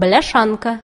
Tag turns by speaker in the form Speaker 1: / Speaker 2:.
Speaker 1: бляшанка.